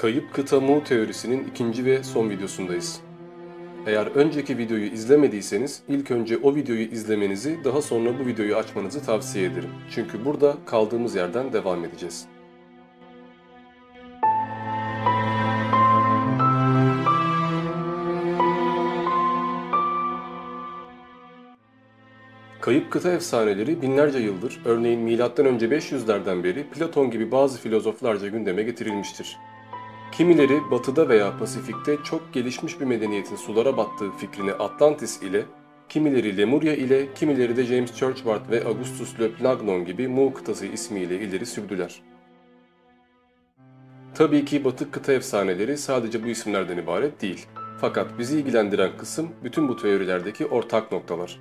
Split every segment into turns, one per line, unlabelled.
Kayıp kıta Mu teorisinin ikinci ve son videosundayız. Eğer önceki videoyu izlemediyseniz ilk önce o videoyu izlemenizi daha sonra bu videoyu açmanızı tavsiye ederim. Çünkü burada kaldığımız yerden devam edeceğiz. Kayıp kıta efsaneleri binlerce yıldır, örneğin M.Ö. 500'lerden beri Platon gibi bazı filozoflarca gündeme getirilmiştir. Kimileri batıda veya Pasifik'te çok gelişmiş bir medeniyetin sulara battığı fikrini Atlantis ile, kimileri Lemuria ile, kimileri de James Churchward ve Augustus Le Plagnon gibi Mu kıtası ismiyle ileri sürdüler. Tabii ki batık kıta efsaneleri sadece bu isimlerden ibaret değil. Fakat bizi ilgilendiren kısım bütün bu teorilerdeki ortak noktalar.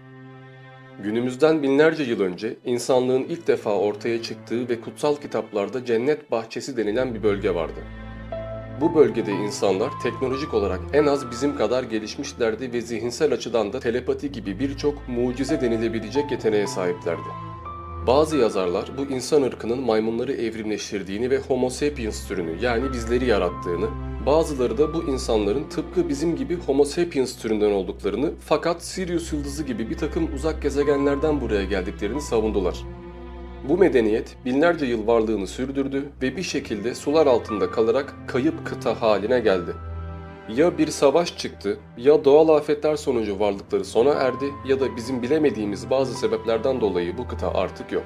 Günümüzden binlerce yıl önce insanlığın ilk defa ortaya çıktığı ve kutsal kitaplarda cennet bahçesi denilen bir bölge vardı. Bu bölgede insanlar teknolojik olarak en az bizim kadar gelişmişlerdi ve zihinsel açıdan da telepati gibi birçok mucize denilebilecek yeteneğe sahiplerdi. Bazı yazarlar bu insan ırkının maymunları evrimleştirdiğini ve Homo sapiens türünü yani bizleri yarattığını, bazıları da bu insanların tıpkı bizim gibi Homo sapiens türünden olduklarını fakat Sirius yıldızı gibi bir takım uzak gezegenlerden buraya geldiklerini savundular. Bu medeniyet binlerce yıl varlığını sürdürdü ve bir şekilde sular altında kalarak kayıp kıta haline geldi. Ya bir savaş çıktı, ya doğal afetler sonucu varlıkları sona erdi ya da bizim bilemediğimiz bazı sebeplerden dolayı bu kıta artık yok.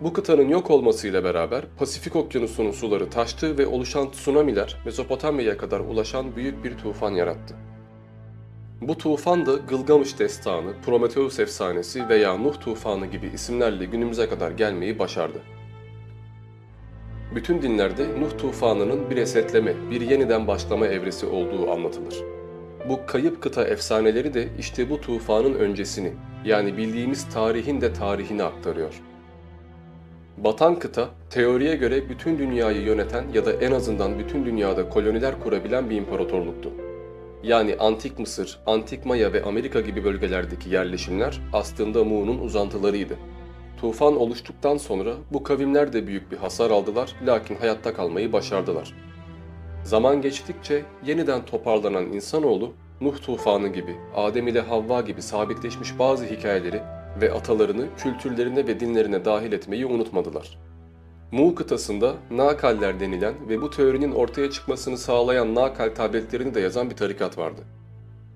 Bu kıtanın yok olmasıyla beraber Pasifik Okyanusu'nun suları taştı ve oluşan tsunamiler Mezopotamya'ya kadar ulaşan büyük bir tufan yarattı. Bu tufan da Gılgamış Destanı, Prometheus efsanesi veya Nuh tufanı gibi isimlerle günümüze kadar gelmeyi başardı. Bütün dinlerde Nuh tufanının bir esetleme, bir yeniden başlama evresi olduğu anlatılır. Bu kayıp kıta efsaneleri de işte bu tufanın öncesini, yani bildiğimiz tarihin de tarihini aktarıyor. Batan kıta, teoriye göre bütün dünyayı yöneten ya da en azından bütün dünyada koloniler kurabilen bir imparatorluktu. Yani Antik Mısır, Antik Maya ve Amerika gibi bölgelerdeki yerleşimler aslında Mu'nun uzantılarıydı. Tufan oluştuktan sonra bu kavimler de büyük bir hasar aldılar lakin hayatta kalmayı başardılar. Zaman geçtikçe yeniden toparlanan insanoğlu Nuh tufanı gibi, Adem ile Havva gibi sabitleşmiş bazı hikayeleri ve atalarını kültürlerine ve dinlerine dahil etmeyi unutmadılar. Mu kıtasında Nakaller denilen ve bu teorinin ortaya çıkmasını sağlayan Nakal tabletlerini de yazan bir tarikat vardı.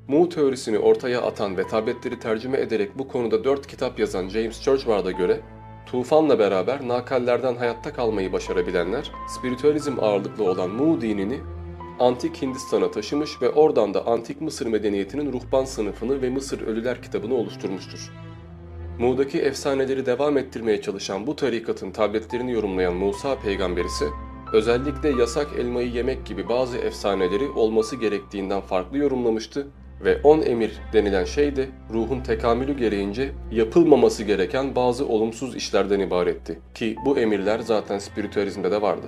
Mu teorisini ortaya atan ve tabletleri tercüme ederek bu konuda dört kitap yazan James Churchward'a göre tufanla beraber Nakallerden hayatta kalmayı başarabilenler, spiritüalizm ağırlıklı olan Mu dinini Antik Hindistan'a taşımış ve oradan da Antik Mısır medeniyetinin ruhban sınıfını ve Mısır Ölüler kitabını oluşturmuştur. Mu'daki efsaneleri devam ettirmeye çalışan bu tarikatın tabletlerini yorumlayan Musa peygamber ise özellikle yasak elmayı yemek gibi bazı efsaneleri olması gerektiğinden farklı yorumlamıştı ve on emir denilen şey de ruhun tekamülü gereğince yapılmaması gereken bazı olumsuz işlerden ibaretti ki bu emirler zaten spiritüalizmde de vardı.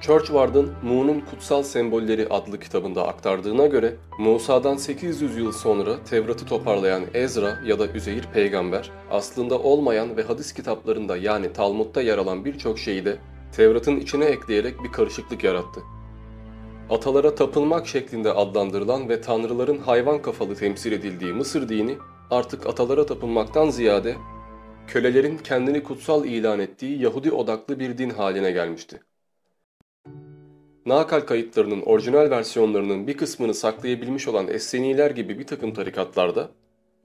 Churchward'ın Mu'nun Kutsal Sembolleri adlı kitabında aktardığına göre Musa'dan 800 yıl sonra Tevrat'ı toparlayan Ezra ya da Üzeyir peygamber aslında olmayan ve hadis kitaplarında yani Talmud'da yer alan birçok şeyi de Tevrat'ın içine ekleyerek bir karışıklık yarattı. Atalara tapılmak şeklinde adlandırılan ve tanrıların hayvan kafalı temsil edildiği Mısır dini artık atalara tapınmaktan ziyade kölelerin kendini kutsal ilan ettiği Yahudi odaklı bir din haline gelmişti. Nakal kayıtlarının orijinal versiyonlarının bir kısmını saklayabilmiş olan Esseniler gibi bir takım tarikatlarda,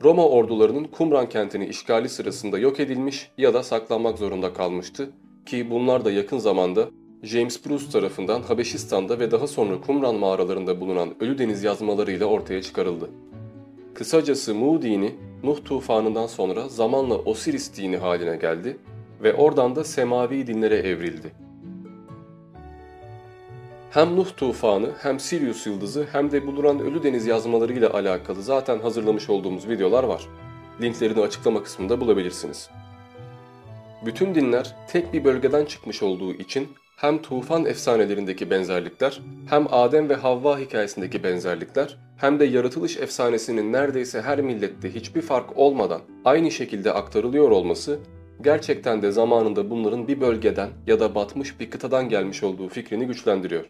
Roma ordularının Kumran kentini işgali sırasında yok edilmiş ya da saklanmak zorunda kalmıştı ki bunlar da yakın zamanda James Bruce tarafından Habeşistan'da ve daha sonra Kumran mağaralarında bulunan Ölü Deniz yazmalarıyla ortaya çıkarıldı. Kısacası Mu dini, Nuh tufanından sonra zamanla Osiris dini haline geldi ve oradan da semavi dinlere evrildi. Hem Nuh tufanı hem Sirius yıldızı hem de bulunan Ölü Deniz yazmalarıyla alakalı zaten hazırlamış olduğumuz videolar var. Linklerini açıklama kısmında bulabilirsiniz. Bütün dinler tek bir bölgeden çıkmış olduğu için hem tufan efsanelerindeki benzerlikler, hem Adem ve Havva hikayesindeki benzerlikler, hem de yaratılış efsanesinin neredeyse her millette hiçbir fark olmadan aynı şekilde aktarılıyor olması gerçekten de zamanında bunların bir bölgeden ya da batmış bir kıtadan gelmiş olduğu fikrini güçlendiriyor.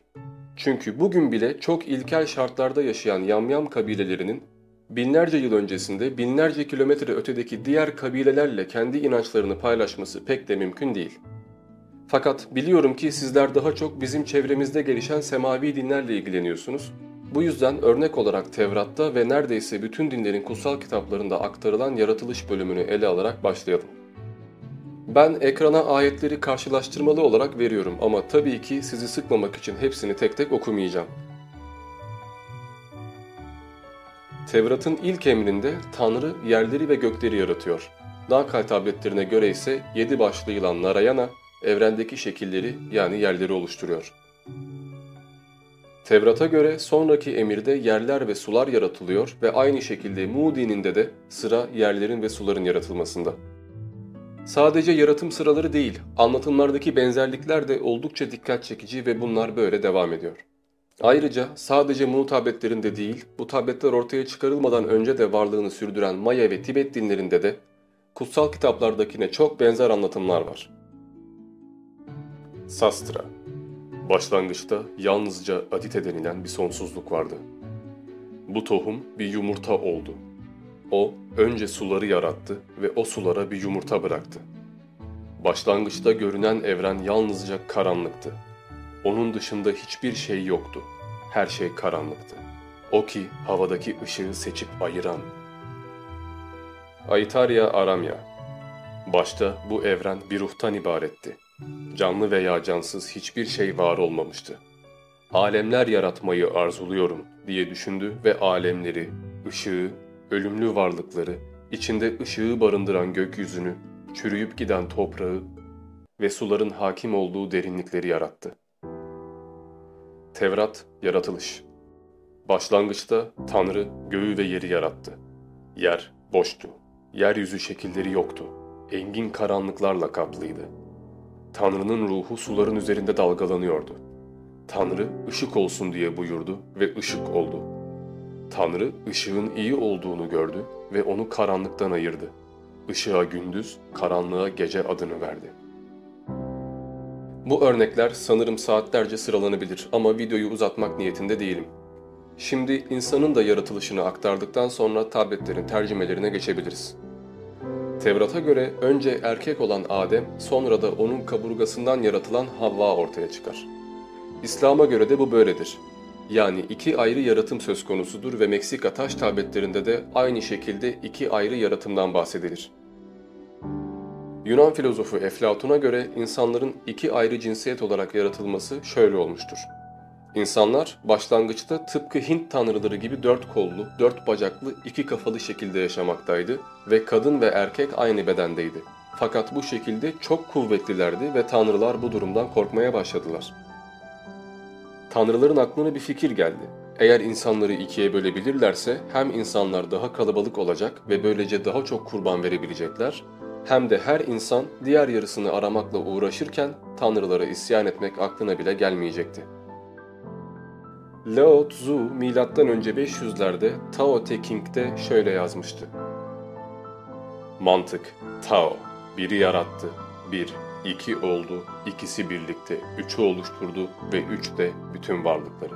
Çünkü bugün bile çok ilkel şartlarda yaşayan yamyam kabilelerinin binlerce yıl öncesinde binlerce kilometre ötedeki diğer kabilelerle kendi inançlarını paylaşması pek de mümkün değil. Fakat biliyorum ki sizler daha çok bizim çevremizde gelişen semavi dinlerle ilgileniyorsunuz. Bu yüzden örnek olarak Tevrat'ta ve neredeyse bütün dinlerin kutsal kitaplarında aktarılan yaratılış bölümünü ele alarak başlayalım. Ben ekrana ayetleri karşılaştırmalı olarak veriyorum ama tabii ki sizi sıkmamak için hepsini tek tek okumayacağım. Tevrat'ın ilk emrinde Tanrı yerleri ve gökleri yaratıyor. Nakal tabletlerine göre ise yedi başlı yılan Narayana, evrendeki şekilleri yani yerleri oluşturuyor. Tevrat'a göre sonraki emirde yerler ve sular yaratılıyor ve aynı şekilde Mu dininde de sıra yerlerin ve suların yaratılmasında. Sadece yaratım sıraları değil, anlatımlardaki benzerlikler de oldukça dikkat çekici ve bunlar böyle devam ediyor. Ayrıca sadece Mu tabletlerinde değil, bu tabletler ortaya çıkarılmadan önce de varlığını sürdüren Maya ve Tibet dinlerinde de kutsal kitaplardakine çok benzer anlatımlar var. Sastra Başlangıçta yalnızca Adite denilen bir sonsuzluk vardı. Bu tohum bir yumurta oldu. O önce suları yarattı ve o sulara bir yumurta bıraktı. Başlangıçta görünen evren yalnızca karanlıktı. Onun dışında hiçbir şey yoktu. Her şey karanlıktı. O ki havadaki ışığı seçip ayıran. Aitaria Aramya Başta bu evren bir ruhtan ibaretti. Canlı veya cansız hiçbir şey var olmamıştı. Alemler yaratmayı arzuluyorum diye düşündü ve alemleri, ışığı, ölümlü varlıkları, içinde ışığı barındıran gökyüzünü, çürüyüp giden toprağı ve suların hakim olduğu derinlikleri yarattı. Tevrat, yaratılış. Başlangıçta Tanrı göğü ve yeri yarattı. Yer boştu. Yeryüzü şekilleri yoktu. Engin karanlıklarla kaplıydı. Tanrı'nın ruhu suların üzerinde dalgalanıyordu. Tanrı ışık olsun diye buyurdu ve ışık oldu. Tanrı ışığın iyi olduğunu gördü ve onu karanlıktan ayırdı. Işığa gündüz, karanlığa gece adını verdi. Bu örnekler sanırım saatlerce sıralanabilir ama videoyu uzatmak niyetinde değilim. Şimdi insanın da yaratılışını aktardıktan sonra tabletlerin tercümelerine geçebiliriz. Tevrat'a göre önce erkek olan Adem, sonra da onun kaburgasından yaratılan Havva ortaya çıkar. İslam'a göre de bu böyledir. Yani iki ayrı yaratım söz konusudur ve Meksika taş tabletlerinde de aynı şekilde iki ayrı yaratımdan bahsedilir. Yunan filozofu Eflatun'a göre insanların iki ayrı cinsiyet olarak yaratılması şöyle olmuştur. İnsanlar başlangıçta tıpkı Hint tanrıları gibi dört kollu, dört bacaklı, iki kafalı şekilde yaşamaktaydı ve kadın ve erkek aynı bedendeydi. Fakat bu şekilde çok kuvvetlilerdi ve tanrılar bu durumdan korkmaya başladılar. Tanrıların aklına bir fikir geldi. Eğer insanları ikiye bölebilirlerse hem insanlar daha kalabalık olacak ve böylece daha çok kurban verebilecekler hem de her insan diğer yarısını aramakla uğraşırken tanrılara isyan etmek aklına bile gelmeyecekti. Lao Tzu M.Ö. 500'lerde Tao Te Ching'de şöyle yazmıştı. Mantık, Tao, biri yarattı, bir, iki oldu, ikisi birlikte, üçü oluşturdu ve üç de bütün varlıkları.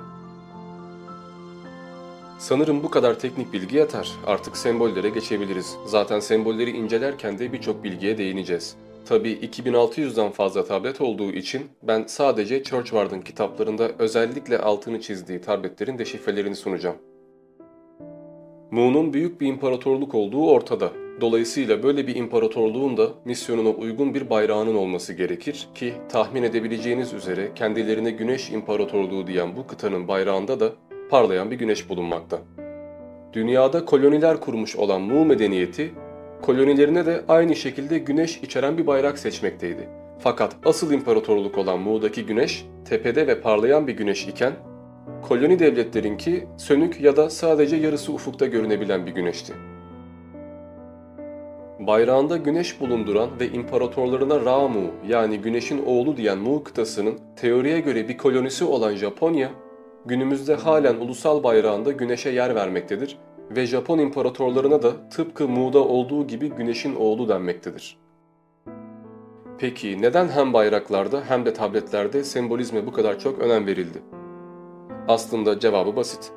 Sanırım bu kadar teknik bilgi yeter. Artık sembollere geçebiliriz. Zaten sembolleri incelerken de birçok bilgiye değineceğiz. Tabi 2600'den fazla tablet olduğu için ben sadece Churchward'ın kitaplarında özellikle altını çizdiği tabletlerin deşifrelerini sunacağım. Mu'nun büyük bir imparatorluk olduğu ortada. Dolayısıyla böyle bir imparatorluğun da misyonuna uygun bir bayrağının olması gerekir ki tahmin edebileceğiniz üzere kendilerine Güneş İmparatorluğu diyen bu kıtanın bayrağında da parlayan bir güneş bulunmakta. Dünyada koloniler kurmuş olan Mu medeniyeti kolonilerine de aynı şekilde güneş içeren bir bayrak seçmekteydi. Fakat asıl imparatorluk olan Mu'daki güneş tepede ve parlayan bir güneş iken koloni devletlerinki sönük ya da sadece yarısı ufukta görünebilen bir güneşti. Bayrağında güneş bulunduran ve imparatorlarına Ramu yani güneşin oğlu diyen Mu kıtasının teoriye göre bir kolonisi olan Japonya, günümüzde halen ulusal bayrağında güneşe yer vermektedir ve Japon imparatorlarına da tıpkı Mu'da olduğu gibi güneşin oğlu denmektedir. Peki neden hem bayraklarda hem de tabletlerde sembolizme bu kadar çok önem verildi? Aslında cevabı basit.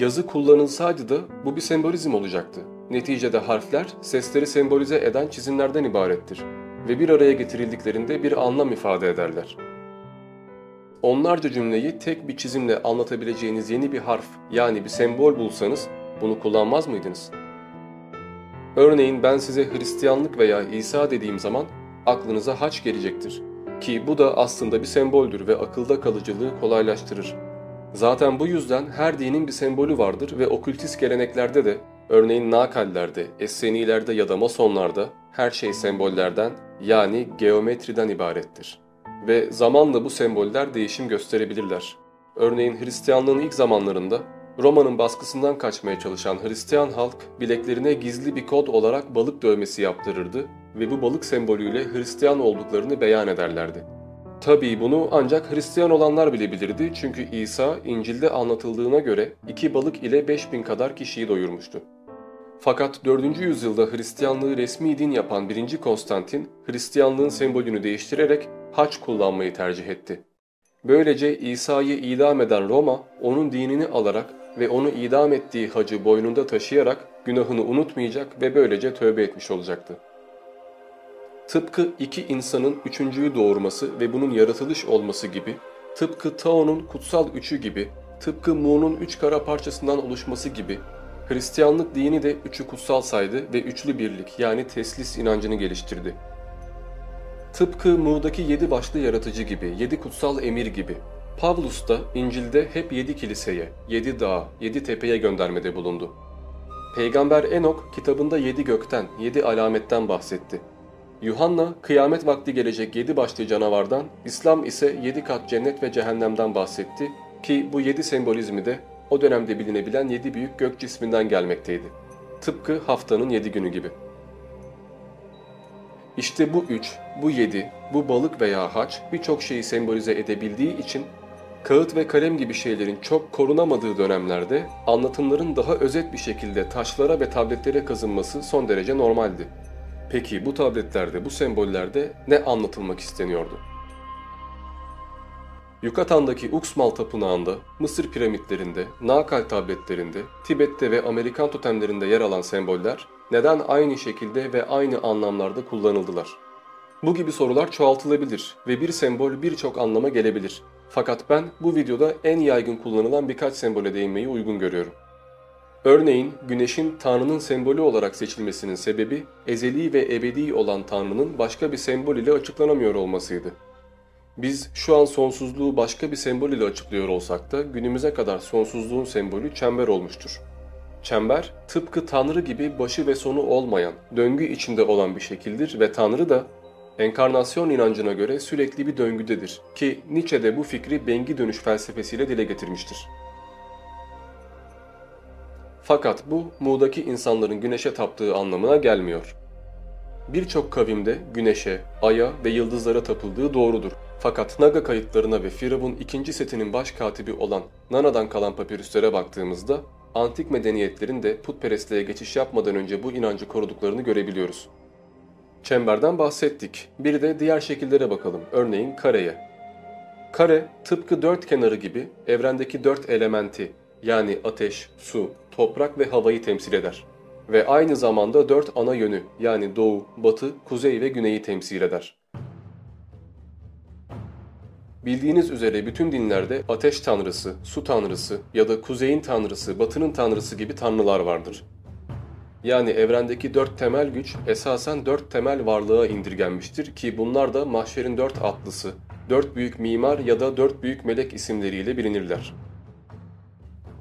Yazı kullanılsaydı da bu bir sembolizm olacaktı. Neticede harfler sesleri sembolize eden çizimlerden ibarettir ve bir araya getirildiklerinde bir anlam ifade ederler. Onlarca cümleyi tek bir çizimle anlatabileceğiniz yeni bir harf yani bir sembol bulsanız bunu kullanmaz mıydınız? Örneğin ben size Hristiyanlık veya İsa dediğim zaman aklınıza haç gelecektir. Ki bu da aslında bir semboldür ve akılda kalıcılığı kolaylaştırır. Zaten bu yüzden her dinin bir sembolü vardır ve okültist geleneklerde de, örneğin Nakallerde, Essenilerde ya da Masonlarda her şey sembollerden yani geometriden ibarettir. Ve zamanla bu semboller değişim gösterebilirler. Örneğin Hristiyanlığın ilk zamanlarında Roma'nın baskısından kaçmaya çalışan Hristiyan halk bileklerine gizli bir kod olarak balık dövmesi yaptırırdı ve bu balık sembolüyle Hristiyan olduklarını beyan ederlerdi. Tabii bunu ancak Hristiyan olanlar bilebilirdi çünkü İsa İncil'de anlatıldığına göre iki balık ile 5000 kadar kişiyi doyurmuştu. Fakat 4. yüzyılda Hristiyanlığı resmi din yapan 1. Konstantin, Hristiyanlığın sembolünü değiştirerek haç kullanmayı tercih etti. Böylece İsa'yı idam eden Roma, onun dinini alarak ve onu idam ettiği hacı boynunda taşıyarak günahını unutmayacak ve böylece tövbe etmiş olacaktı. Tıpkı iki insanın üçüncüyü doğurması ve bunun yaratılış olması gibi, tıpkı Tao'nun kutsal üçü gibi, tıpkı Mu'nun üç kara parçasından oluşması gibi, Hristiyanlık dini de üçü kutsal saydı ve üçlü birlik yani teslis inancını geliştirdi. Tıpkı Mu'daki yedi başlı yaratıcı gibi, yedi kutsal emir gibi, Pavlus da İncil'de hep yedi kiliseye, yedi dağa, yedi tepeye göndermede bulundu. Peygamber Enok kitabında yedi gökten, yedi alametten bahsetti. Yuhanna kıyamet vakti gelecek yedi başlı canavardan, İslam ise yedi kat cennet ve cehennemden bahsetti ki bu yedi sembolizmi de o dönemde bilinebilen yedi büyük gök cisminden gelmekteydi. Tıpkı haftanın yedi günü gibi. İşte bu üç, bu yedi, bu balık veya haç birçok şeyi sembolize edebildiği için kağıt ve kalem gibi şeylerin çok korunamadığı dönemlerde anlatımların daha özet bir şekilde taşlara ve tabletlere kazınması son derece normaldi. Peki bu tabletlerde, bu sembollerde ne anlatılmak isteniyordu? Yukatan'daki Uxmal Tapınağı'nda, Mısır piramitlerinde, Nakal tabletlerinde, Tibet'te ve Amerikan totemlerinde yer alan semboller neden aynı şekilde ve aynı anlamlarda kullanıldılar? Bu gibi sorular çoğaltılabilir ve bir sembol birçok anlama gelebilir. Fakat ben bu videoda en yaygın kullanılan birkaç sembole değinmeyi uygun görüyorum. Örneğin güneşin Tanrı'nın sembolü olarak seçilmesinin sebebi ezeli ve ebedi olan Tanrı'nın başka bir sembol ile açıklanamıyor olmasıydı. Biz şu an sonsuzluğu başka bir sembol ile açıklıyor olsak da günümüze kadar sonsuzluğun sembolü çember olmuştur. Çember tıpkı Tanrı gibi başı ve sonu olmayan, döngü içinde olan bir şekildir ve Tanrı da enkarnasyon inancına göre sürekli bir döngüdedir ki Nietzsche de bu fikri bengi dönüş felsefesiyle dile getirmiştir. Fakat bu Mu'daki insanların güneşe taptığı anlamına gelmiyor. Birçok kavimde güneşe, aya ve yıldızlara tapıldığı doğrudur. Fakat Naga kayıtlarına ve Firavun ikinci setinin baş katibi olan Nana'dan kalan papirüslere baktığımızda antik medeniyetlerin de putperestliğe geçiş yapmadan önce bu inancı koruduklarını görebiliyoruz. Çemberden bahsettik. Bir de diğer şekillere bakalım. Örneğin kareye. Kare tıpkı dört kenarı gibi evrendeki dört elementi yani ateş, su, toprak ve havayı temsil eder. Ve aynı zamanda dört ana yönü yani doğu, batı, kuzey ve güneyi temsil eder. Bildiğiniz üzere bütün dinlerde ateş tanrısı, su tanrısı ya da kuzeyin tanrısı, batının tanrısı gibi tanrılar vardır. Yani evrendeki dört temel güç esasen dört temel varlığa indirgenmiştir ki bunlar da mahşerin dört atlısı, dört büyük mimar ya da dört büyük melek isimleriyle bilinirler.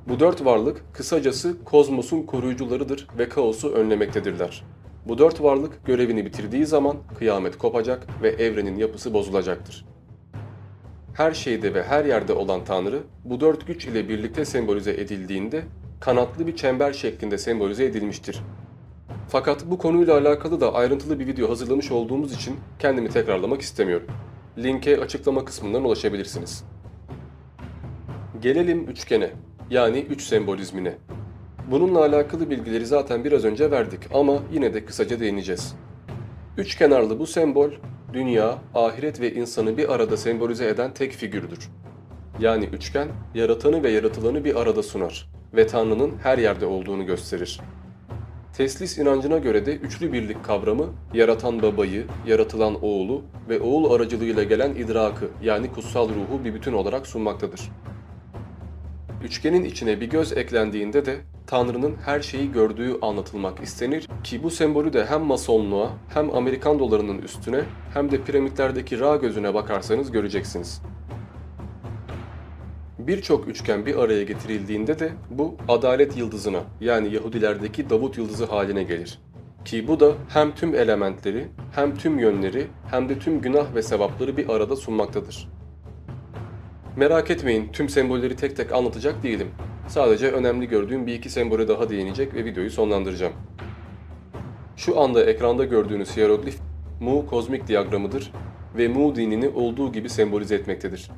Bu dört varlık kısacası kozmosun koruyucularıdır ve kaosu önlemektedirler. Bu dört varlık görevini bitirdiği zaman kıyamet kopacak ve evrenin yapısı bozulacaktır. Her şeyde ve her yerde olan Tanrı bu dört güç ile birlikte sembolize edildiğinde kanatlı bir çember şeklinde sembolize edilmiştir. Fakat bu konuyla alakalı da ayrıntılı bir video hazırlamış olduğumuz için kendimi tekrarlamak istemiyorum. Linke açıklama kısmından ulaşabilirsiniz. Gelelim üçgene yani üç sembolizmine. Bununla alakalı bilgileri zaten biraz önce verdik ama yine de kısaca değineceğiz. Üç kenarlı bu sembol dünya, ahiret ve insanı bir arada sembolize eden tek figürdür. Yani üçgen, yaratanı ve yaratılanı bir arada sunar ve Tanrı'nın her yerde olduğunu gösterir. Teslis inancına göre de üçlü birlik kavramı, yaratan babayı, yaratılan oğlu ve oğul aracılığıyla gelen idrakı yani kutsal ruhu bir bütün olarak sunmaktadır. Üçgenin içine bir göz eklendiğinde de Tanrı'nın her şeyi gördüğü anlatılmak istenir ki bu sembolü de hem masonluğa hem Amerikan dolarının üstüne hem de piramitlerdeki Ra gözüne bakarsanız göreceksiniz. Birçok üçgen bir araya getirildiğinde de bu adalet yıldızına yani Yahudilerdeki Davut yıldızı haline gelir. Ki bu da hem tüm elementleri hem tüm yönleri hem de tüm günah ve sevapları bir arada sunmaktadır. Merak etmeyin tüm sembolleri tek tek anlatacak değilim. Sadece önemli gördüğüm bir iki sembole daha değinecek ve videoyu sonlandıracağım. Şu anda ekranda gördüğünüz hieroglif Mu kozmik diyagramıdır ve Mu dinini olduğu gibi sembolize etmektedir.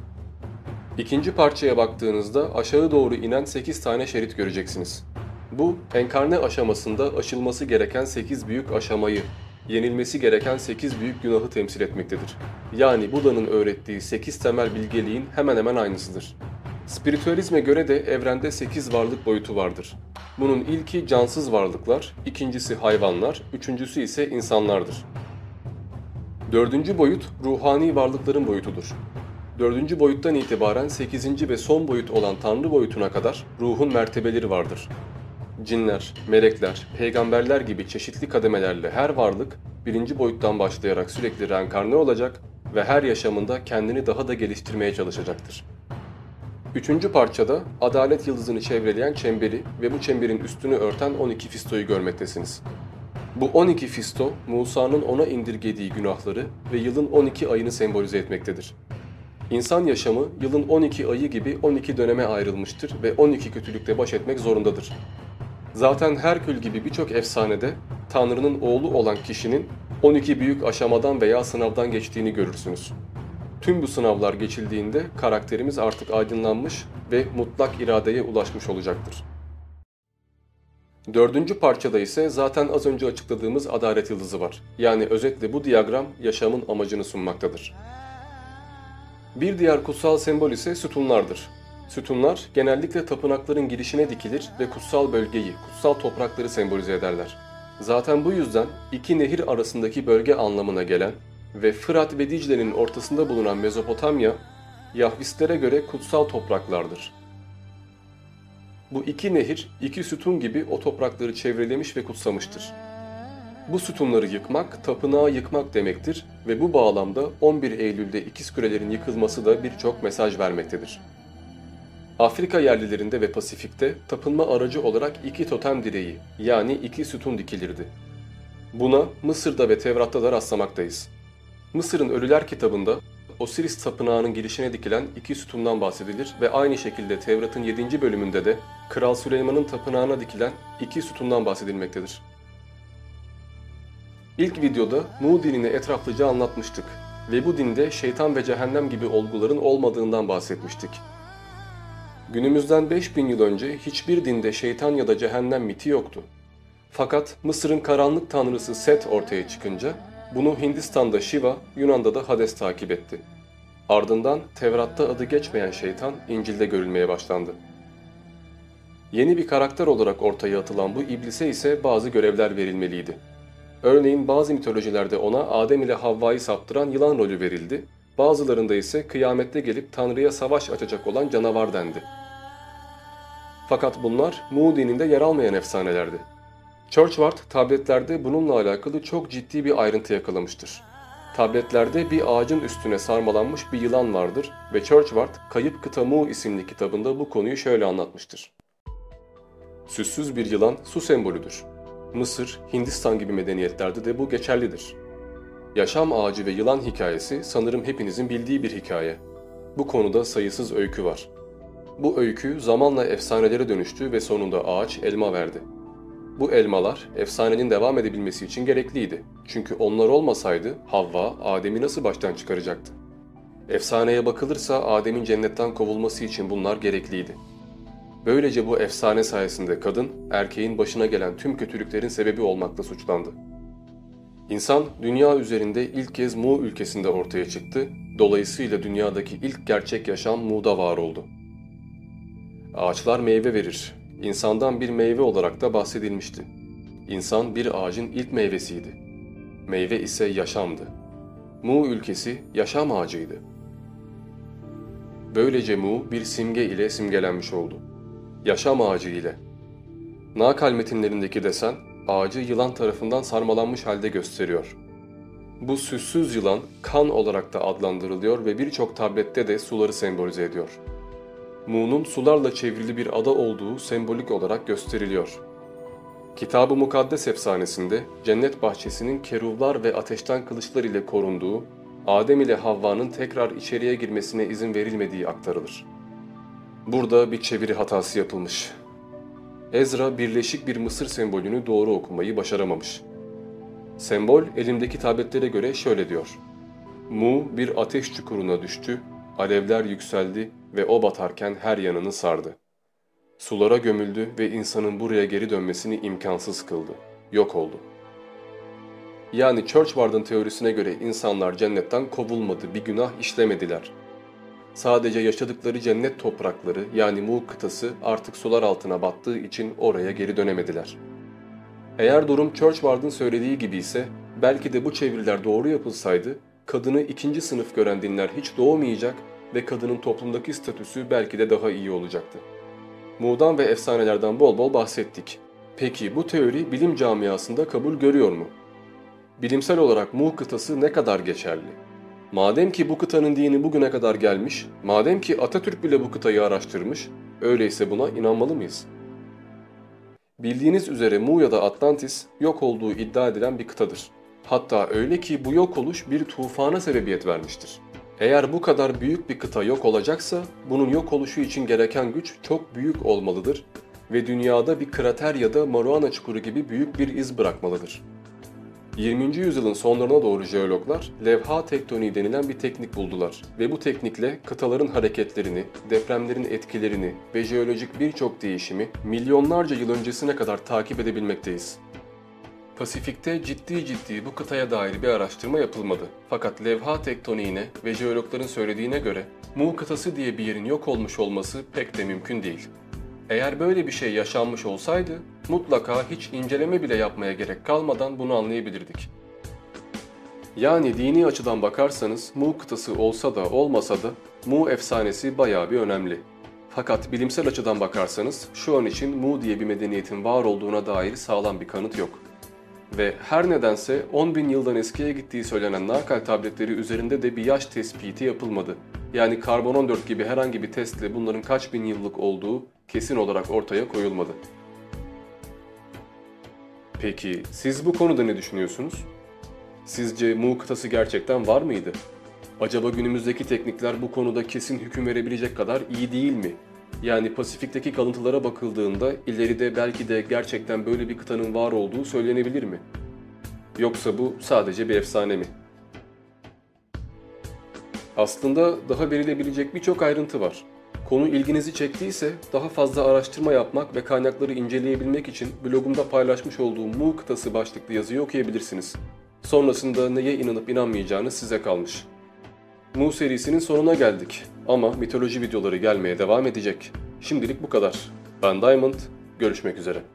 İkinci parçaya baktığınızda aşağı doğru inen 8 tane şerit göreceksiniz. Bu, enkarne aşamasında aşılması gereken 8 büyük aşamayı, yenilmesi gereken 8 büyük günahı temsil etmektedir. Yani Buda'nın öğrettiği 8 temel bilgeliğin hemen hemen aynısıdır. Spiritüalizme göre de evrende 8 varlık boyutu vardır. Bunun ilki cansız varlıklar, ikincisi hayvanlar, üçüncüsü ise insanlardır. Dördüncü boyut ruhani varlıkların boyutudur. Dördüncü boyuttan itibaren sekizinci ve son boyut olan Tanrı boyutuna kadar ruhun mertebeleri vardır. Cinler, melekler, peygamberler gibi çeşitli kademelerle her varlık birinci boyuttan başlayarak sürekli reenkarne olacak ve her yaşamında kendini daha da geliştirmeye çalışacaktır. Üçüncü parçada adalet yıldızını çevreleyen çemberi ve bu çemberin üstünü örten 12 fistoyu görmektesiniz. Bu 12 fisto, Musa'nın ona indirgediği günahları ve yılın 12 ayını sembolize etmektedir. İnsan yaşamı yılın 12 ayı gibi 12 döneme ayrılmıştır ve 12 kötülükle baş etmek zorundadır. Zaten Herkül gibi birçok efsanede Tanrı'nın oğlu olan kişinin 12 büyük aşamadan veya sınavdan geçtiğini görürsünüz. Tüm bu sınavlar geçildiğinde karakterimiz artık aydınlanmış ve mutlak iradeye ulaşmış olacaktır. Dördüncü parçada ise zaten az önce açıkladığımız adalet yıldızı var. Yani özetle bu diyagram yaşamın amacını sunmaktadır. Bir diğer kutsal sembol ise sütunlardır. Sütunlar genellikle tapınakların girişine dikilir ve kutsal bölgeyi, kutsal toprakları sembolize ederler. Zaten bu yüzden iki nehir arasındaki bölge anlamına gelen ve Fırat ve Dicle'nin ortasında bulunan Mezopotamya, Yahvistlere göre kutsal topraklardır. Bu iki nehir, iki sütun gibi o toprakları çevrelemiş ve kutsamıştır. Bu sütunları yıkmak, tapınağı yıkmak demektir ve bu bağlamda 11 Eylül'de ikiz kürelerin yıkılması da birçok mesaj vermektedir. Afrika yerlilerinde ve Pasifik'te tapınma aracı olarak iki totem direği yani iki sütun dikilirdi. Buna Mısır'da ve Tevrat'ta da rastlamaktayız. Mısır'ın Ölüler kitabında Osiris tapınağının girişine dikilen iki sütundan bahsedilir ve aynı şekilde Tevrat'ın 7. bölümünde de Kral Süleyman'ın tapınağına dikilen iki sütundan bahsedilmektedir. İlk videoda Mu dinini etraflıca anlatmıştık ve bu dinde şeytan ve cehennem gibi olguların olmadığından bahsetmiştik. Günümüzden 5000 yıl önce hiçbir dinde şeytan ya da cehennem miti yoktu. Fakat Mısır'ın karanlık tanrısı Set ortaya çıkınca bunu Hindistan'da Shiva, Yunan'da da Hades takip etti. Ardından Tevrat'ta adı geçmeyen şeytan İncil'de görülmeye başlandı. Yeni bir karakter olarak ortaya atılan bu iblise ise bazı görevler verilmeliydi. Örneğin bazı mitolojilerde ona Adem ile Havva'yı saptıran yılan rolü verildi, bazılarında ise kıyamette gelip Tanrı'ya savaş açacak olan canavar dendi. Fakat bunlar Mu dininde yer almayan efsanelerdi. Churchward tabletlerde bununla alakalı çok ciddi bir ayrıntı yakalamıştır. Tabletlerde bir ağacın üstüne sarmalanmış bir yılan vardır ve Churchward Kayıp Kıta Mu isimli kitabında bu konuyu şöyle anlatmıştır. Süssüz bir yılan su sembolüdür. Mısır, Hindistan gibi medeniyetlerde de bu geçerlidir. Yaşam ağacı ve yılan hikayesi sanırım hepinizin bildiği bir hikaye. Bu konuda sayısız öykü var. Bu öykü zamanla efsanelere dönüştü ve sonunda ağaç elma verdi. Bu elmalar efsanenin devam edebilmesi için gerekliydi. Çünkü onlar olmasaydı Havva Adem'i nasıl baştan çıkaracaktı? Efsaneye bakılırsa Adem'in cennetten kovulması için bunlar gerekliydi. Böylece bu efsane sayesinde kadın erkeğin başına gelen tüm kötülüklerin sebebi olmakla suçlandı. İnsan dünya üzerinde ilk kez Mu ülkesinde ortaya çıktı. Dolayısıyla dünyadaki ilk gerçek yaşam Mu'da var oldu. Ağaçlar meyve verir. İnsandan bir meyve olarak da bahsedilmişti. İnsan bir ağacın ilk meyvesiydi. Meyve ise yaşamdı. Mu ülkesi yaşam ağacıydı. Böylece Mu bir simge ile simgelenmiş oldu. Yaşam ağacı ile. Nakal metinlerindeki desen ağacı yılan tarafından sarmalanmış halde gösteriyor. Bu süssüz yılan kan olarak da adlandırılıyor ve birçok tablette de suları sembolize ediyor. Mu'nun sularla çevrili bir ada olduğu sembolik olarak gösteriliyor. Kitab-ı Mukaddes efsanesinde cennet bahçesinin keruvlar ve ateşten kılıçlar ile korunduğu, Adem ile Havva'nın tekrar içeriye girmesine izin verilmediği aktarılır. Burada bir çeviri hatası yapılmış. Ezra birleşik bir Mısır sembolünü doğru okumayı başaramamış. Sembol elimdeki tabletlere göre şöyle diyor. Mu bir ateş çukuruna düştü, alevler yükseldi ve o batarken her yanını sardı. Sulara gömüldü ve insanın buraya geri dönmesini imkansız kıldı. Yok oldu. Yani Churchward'ın teorisine göre insanlar cennetten kovulmadı, bir günah işlemediler. Sadece yaşadıkları cennet toprakları yani Mu kıtası artık sular altına battığı için oraya geri dönemediler. Eğer durum Churchward'ın söylediği gibi ise belki de bu çeviriler doğru yapılsaydı kadını ikinci sınıf gören dinler hiç doğmayacak ve kadının toplumdaki statüsü belki de daha iyi olacaktı. Mu'dan ve efsanelerden bol bol bahsettik. Peki bu teori bilim camiasında kabul görüyor mu? Bilimsel olarak Mu kıtası ne kadar geçerli? Madem ki bu kıtanın dini bugüne kadar gelmiş, madem ki Atatürk bile bu kıtayı araştırmış, öyleyse buna inanmalı mıyız? Bildiğiniz üzere Mu Atlantis yok olduğu iddia edilen bir kıtadır. Hatta öyle ki bu yok oluş bir tufana sebebiyet vermiştir. Eğer bu kadar büyük bir kıta yok olacaksa bunun yok oluşu için gereken güç çok büyük olmalıdır ve dünyada bir krater ya da Mariana çukuru gibi büyük bir iz bırakmalıdır. 20. yüzyılın sonlarına doğru jeologlar levha tektoniği denilen bir teknik buldular ve bu teknikle kıtaların hareketlerini, depremlerin etkilerini ve jeolojik birçok değişimi milyonlarca yıl öncesine kadar takip edebilmekteyiz. Pasifik'te ciddi ciddi bu kıtaya dair bir araştırma yapılmadı. Fakat levha tektoniğine ve jeologların söylediğine göre Mu kıtası diye bir yerin yok olmuş olması pek de mümkün değil. Eğer böyle bir şey yaşanmış olsaydı mutlaka hiç inceleme bile yapmaya gerek kalmadan bunu anlayabilirdik. Yani dini açıdan bakarsanız Mu kıtası olsa da olmasa da Mu efsanesi bayağı bir önemli. Fakat bilimsel açıdan bakarsanız şu an için Mu diye bir medeniyetin var olduğuna dair sağlam bir kanıt yok. Ve her nedense 10 bin yıldan eskiye gittiği söylenen nakal tabletleri üzerinde de bir yaş tespiti yapılmadı. Yani karbon 14 gibi herhangi bir testle bunların kaç bin yıllık olduğu kesin olarak ortaya koyulmadı. Peki siz bu konuda ne düşünüyorsunuz? Sizce Mu kıtası gerçekten var mıydı? Acaba günümüzdeki teknikler bu konuda kesin hüküm verebilecek kadar iyi değil mi? Yani Pasifik'teki kalıntılara bakıldığında ileride belki de gerçekten böyle bir kıtanın var olduğu söylenebilir mi? Yoksa bu sadece bir efsane mi? Aslında daha verilebilecek birçok ayrıntı var. Konu ilginizi çektiyse daha fazla araştırma yapmak ve kaynakları inceleyebilmek için blogumda paylaşmış olduğum Mu kıtası başlıklı yazıyı okuyabilirsiniz. Sonrasında neye inanıp inanmayacağınız size kalmış. Mu serisinin sonuna geldik ama mitoloji videoları gelmeye devam edecek. Şimdilik bu kadar. Ben Diamond, görüşmek üzere.